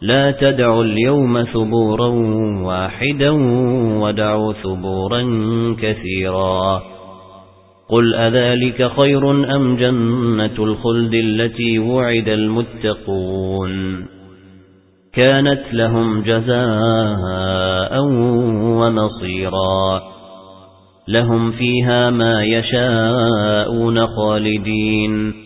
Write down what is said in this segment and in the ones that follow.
لا تدعوا اليوم ثبورا واحدا ودعوا ثبورا كثيرا. قل أذلك خير أم جنة الخلد التي وعد المتقون؟ كانت لهم جزاء ومصيرا. لهم فيها ما يشاءون خالدين.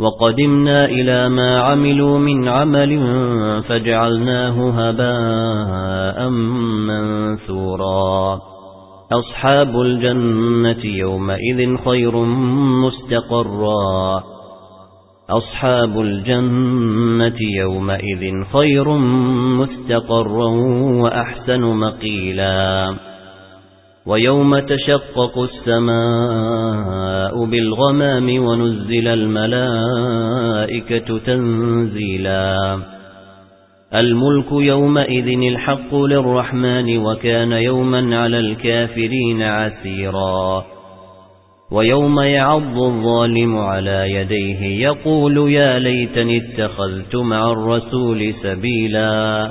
وقدمنا إلى ما عملوا من عمل فجعلناه هباء منثورا. أصحاب الجنة يومئذ خير مستقرا. أصحاب الجنة يومئذ خير مستقرا وأحسن مقيلا. ويوم تشقق السماء بالغمام ونزل الملائكة تنزيلا. الملك يومئذ الحق للرحمن وكان يوما على الكافرين عسيرا. ويوم يعض الظالم على يديه يقول يا ليتني اتخذت مع الرسول سبيلا.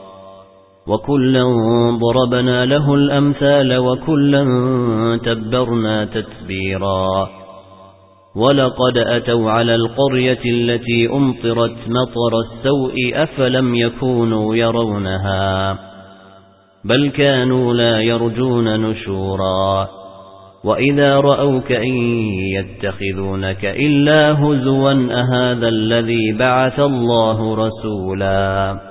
وكلا ضربنا له الأمثال وكلا تبرنا تتبيرا. ولقد أتوا على القرية التي أمطرت مطر السوء أفلم يكونوا يرونها بل كانوا لا يرجون نشورا. وإذا رأوك إن يتخذونك إلا هزوا أهذا الذي بعث الله رسولا.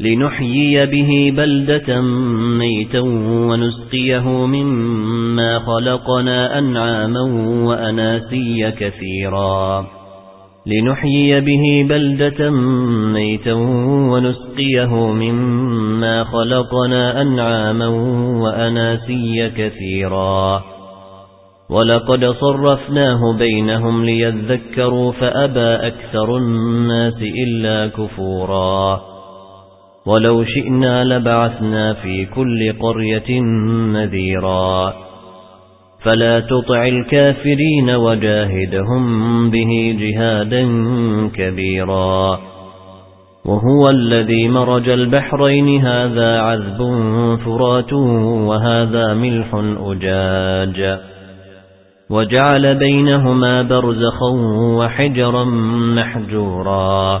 لنحيي به بلدة ميتا ونسقيه مما خلقنا أنعاما وأناسيا كثيرا. لنحيي به بلدة ميتا ونسقيه مما خلقنا أنعاما وأناسيا كثيرا. ولقد صرفناه بينهم ليذكروا فأبى أكثر الناس إلا كفورا. ولو شئنا لبعثنا في كل قرية نذيرا. فلا تطع الكافرين وجاهدهم به جهادا كبيرا. وهو الذي مرج البحرين هذا عذب فرات وهذا ملح أجاج. وجعل بينهما برزخا وحجرا محجورا.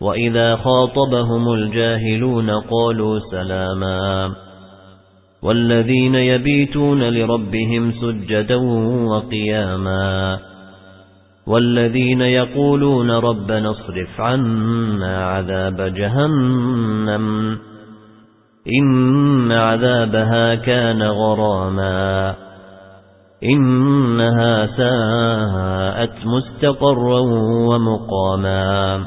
وَإِذَا خَاطَبَهُمُ الْجَاهِلُونَ قَالُوا سَلَامًا وَالَّذِينَ يَبِيتُونَ لِرَبِّهِمْ سُجَّدًا وَقِيَامًا وَالَّذِينَ يَقُولُونَ رَبَّنَا اصْرِفْ عَنَّا عَذَابَ جَهَنَّمَ إِنَّ عَذَابَهَا كَانَ غَرَامًا إِنَّهَا سَاءَتْ مُسْتَقَرًّا وَمُقَامًا